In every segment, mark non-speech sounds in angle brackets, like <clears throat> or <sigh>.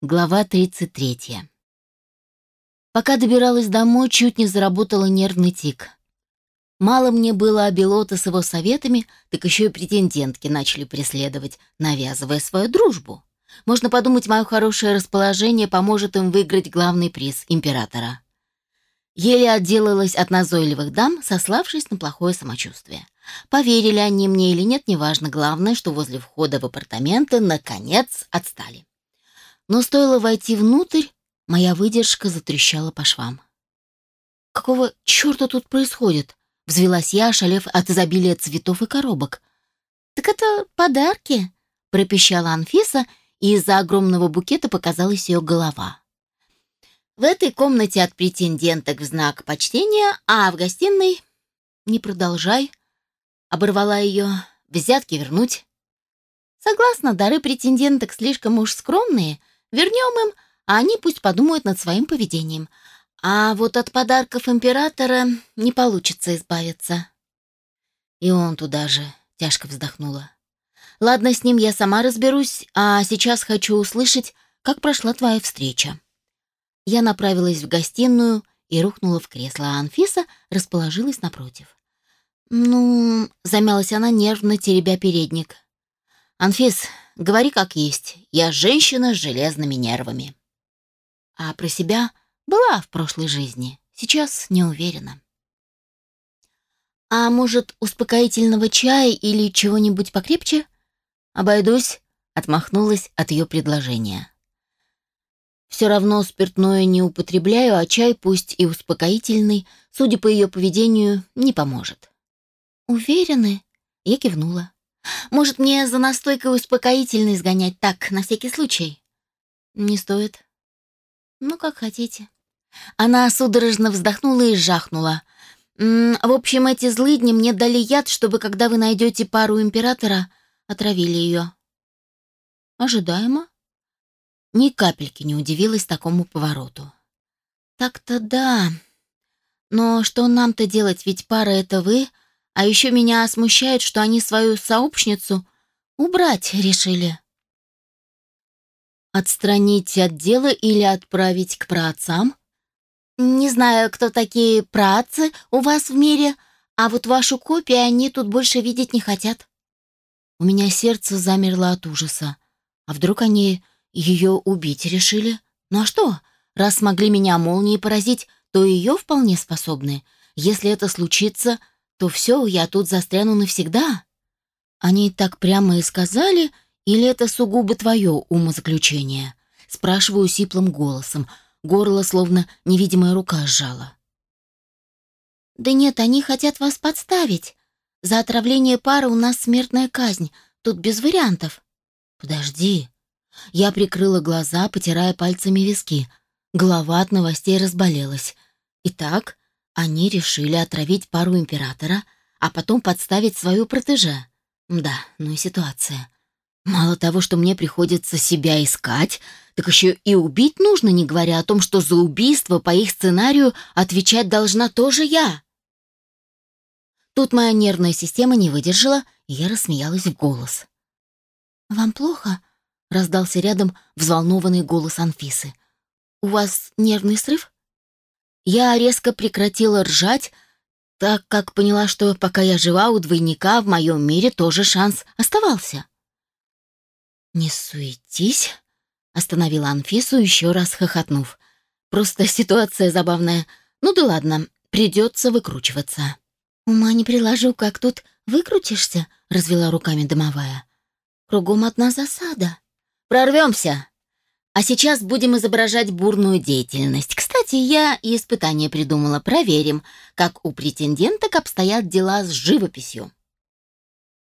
Глава 33. Пока добиралась домой, чуть не заработала нервный тик. Мало мне было Абилота с его советами, так еще и претендентки начали преследовать, навязывая свою дружбу. Можно подумать, мое хорошее расположение поможет им выиграть главный приз императора. Еле отделалась от назойливых дам, сославшись на плохое самочувствие. Поверили они мне или нет, неважно. Главное, что возле входа в апартаменты, наконец, отстали. Но стоило войти внутрь, моя выдержка затрещала по швам. «Какого черта тут происходит?» — взвелась я, шалев от изобилия цветов и коробок. «Так это подарки», — пропищала Анфиса, и из-за огромного букета показалась ее голова. В этой комнате от претенденток в знак почтения, а в гостиной... Не продолжай. Оборвала ее. Взятки вернуть. Согласна, дары претенденток слишком уж скромные, Вернем им, а они пусть подумают над своим поведением. А вот от подарков императора не получится избавиться. И он туда же, тяжко вздохнула. Ладно, с ним я сама разберусь, а сейчас хочу услышать, как прошла твоя встреча. Я направилась в гостиную и рухнула в кресло, а Анфиса расположилась напротив. «Ну...» — замялась она, нервно теребя передник. «Анфис, говори как есть. Я женщина с железными нервами». А про себя была в прошлой жизни. Сейчас не уверена. «А может, успокоительного чая или чего-нибудь покрепче?» «Обойдусь», — отмахнулась от ее предложения. «Все равно спиртное не употребляю, а чай, пусть и успокоительный, судя по ее поведению, не поможет». «Уверены?» — я кивнула. Может, мне за настойкой успокоительный сгонять так, на всякий случай? Не стоит. Ну, как хотите. Она судорожно вздохнула и жахнула. В общем, эти злыдни мне дали яд, чтобы, когда вы найдете пару императора, отравили ее. Ожидаемо. Ни капельки не удивилась такому повороту. Так-то да. Но что нам-то делать, ведь пара — это вы, а еще меня смущает, что они свою сообщницу убрать решили. Отстранить от дела или отправить к праотцам? Не знаю, кто такие праотцы у вас в мире, а вот вашу копию они тут больше видеть не хотят. У меня сердце замерло от ужаса. А вдруг они ее убить решили? Ну а что? Раз смогли меня молнией поразить, то ее вполне способны. Если это случится, то все, я тут застряну навсегда. Они так прямо и сказали, или это сугубо твое умозаключение? Спрашиваю сиплым голосом. Горло словно невидимая рука сжала. Да нет, они хотят вас подставить. За отравление пары у нас смертная казнь. Тут без вариантов. Подожди. Я прикрыла глаза, потирая пальцами виски. Голова от новостей разболелась. Итак, они решили отравить пару императора, а потом подставить свою протеже. Да, ну и ситуация. Мало того, что мне приходится себя искать, так еще и убить нужно, не говоря о том, что за убийство по их сценарию отвечать должна тоже я. Тут моя нервная система не выдержала, и я рассмеялась в голос. «Вам плохо?» — раздался рядом взволнованный голос Анфисы. «У вас нервный срыв?» Я резко прекратила ржать, так как поняла, что пока я жива, у двойника в моем мире тоже шанс оставался. «Не суетись», — остановила Анфису, еще раз хохотнув. «Просто ситуация забавная. Ну да ладно, придется выкручиваться». «Ума не приложу, как тут выкрутишься», — развела руками домовая. «Кругом одна засада». «Прорвемся!» А сейчас будем изображать бурную деятельность. Кстати, я и испытание придумала. Проверим, как у претенденток обстоят дела с живописью.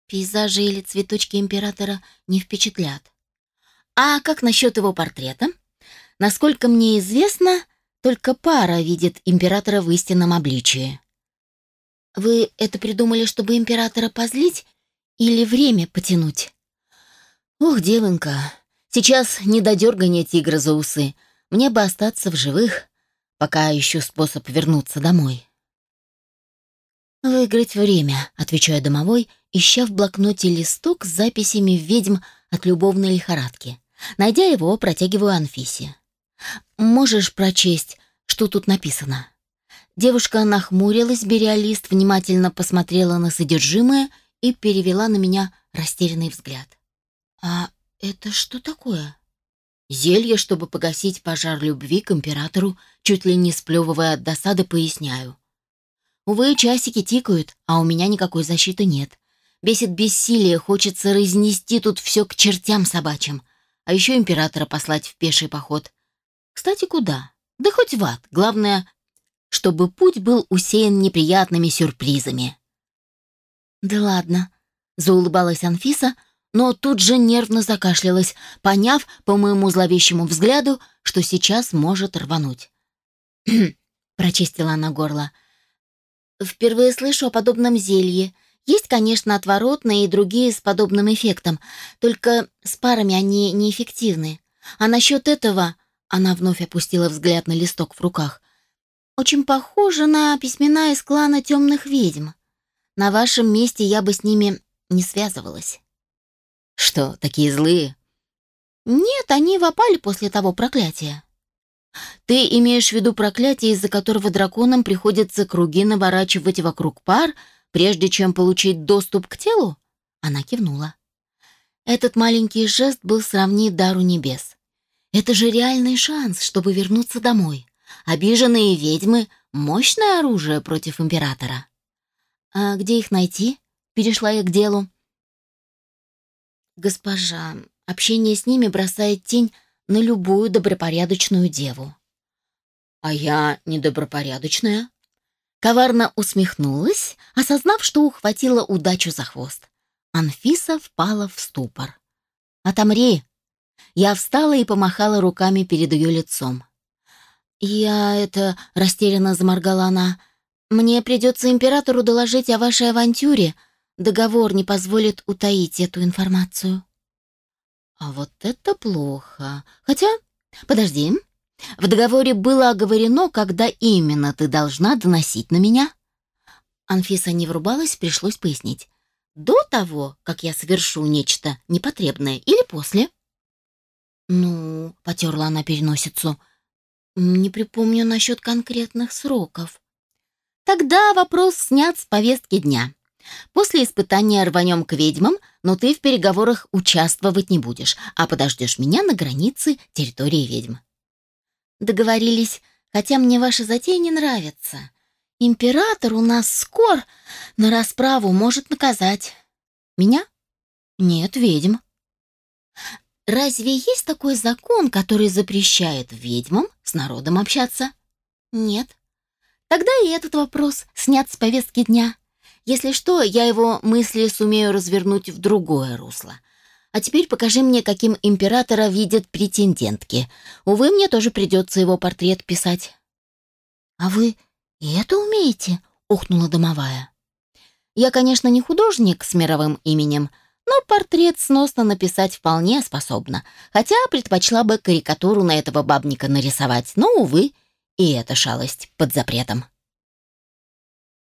Пейзажи или цветочки императора не впечатлят. А как насчет его портрета? Насколько мне известно, только пара видит императора в истинном обличии. Вы это придумали, чтобы императора позлить или время потянуть? Ох, девонька, Сейчас не до дергания тигра за усы. Мне бы остаться в живых, пока ищу способ вернуться домой. «Выиграть время», — отвечаю домовой, ища в блокноте листок с записями ведьм от любовной лихорадки. Найдя его, протягиваю Анфисе. «Можешь прочесть, что тут написано?» Девушка нахмурилась, беря лист, внимательно посмотрела на содержимое и перевела на меня растерянный взгляд. «А это что такое?» «Зелье, чтобы погасить пожар любви к императору», чуть ли не сплевывая от досады, поясняю. Увы, часики тикают, а у меня никакой защиты нет. Бесит бессилие, хочется разнести тут все к чертям собачьим. А еще императора послать в пеший поход. Кстати, куда? Да хоть в ад. Главное, чтобы путь был усеян неприятными сюрпризами. «Да ладно», — заулыбалась Анфиса, но тут же нервно закашлялась, поняв по моему зловещему взгляду, что сейчас может рвануть. <clears throat> прочистила она горло. «Впервые слышу о подобном зелье. Есть, конечно, отворотные и другие с подобным эффектом, только с парами они неэффективны. А насчет этого...» Она вновь опустила взгляд на листок в руках. «Очень похоже на письмена из клана темных ведьм. На вашем месте я бы с ними не связывалась». «Что, такие злые?» «Нет, они вопали после того проклятия». «Ты имеешь в виду проклятие, из-за которого драконам приходится круги наворачивать вокруг пар, прежде чем получить доступ к телу?» Она кивнула. Этот маленький жест был сравнить дару небес. Это же реальный шанс, чтобы вернуться домой. Обиженные ведьмы — мощное оружие против императора. «А где их найти?» — перешла я к делу. Госпожа, общение с ними бросает тень на любую добропорядочную деву. А я недобропорядочная? Коварно усмехнулась, осознав, что ухватила удачу за хвост. Анфиса впала в ступор. «Отомри!» Я встала и помахала руками перед ее лицом. «Я это...» — растерянно заморгала она. «Мне придется императору доложить о вашей авантюре», Договор не позволит утаить эту информацию. А вот это плохо. Хотя, подожди. В договоре было оговорено, когда именно ты должна доносить на меня. Анфиса не врубалась, пришлось пояснить. До того, как я совершу нечто непотребное или после? Ну, потерла она переносицу. Не припомню насчет конкретных сроков. Тогда вопрос снят с повестки дня. После испытания рванем к ведьмам, но ты в переговорах участвовать не будешь, а подождешь меня на границе территории ведьм. Договорились, хотя мне ваша затея не нравится. Император у нас скор, на расправу может наказать. Меня? Нет, ведьм. Разве есть такой закон, который запрещает ведьмам с народом общаться? Нет. Тогда и этот вопрос снят с повестки дня. Если что, я его мысли сумею развернуть в другое русло. А теперь покажи мне, каким императора видят претендентки. Увы, мне тоже придется его портрет писать». «А вы и это умеете?» — ухнула домовая. «Я, конечно, не художник с мировым именем, но портрет сносно написать вполне способна, хотя предпочла бы карикатуру на этого бабника нарисовать, но, увы, и эта шалость под запретом».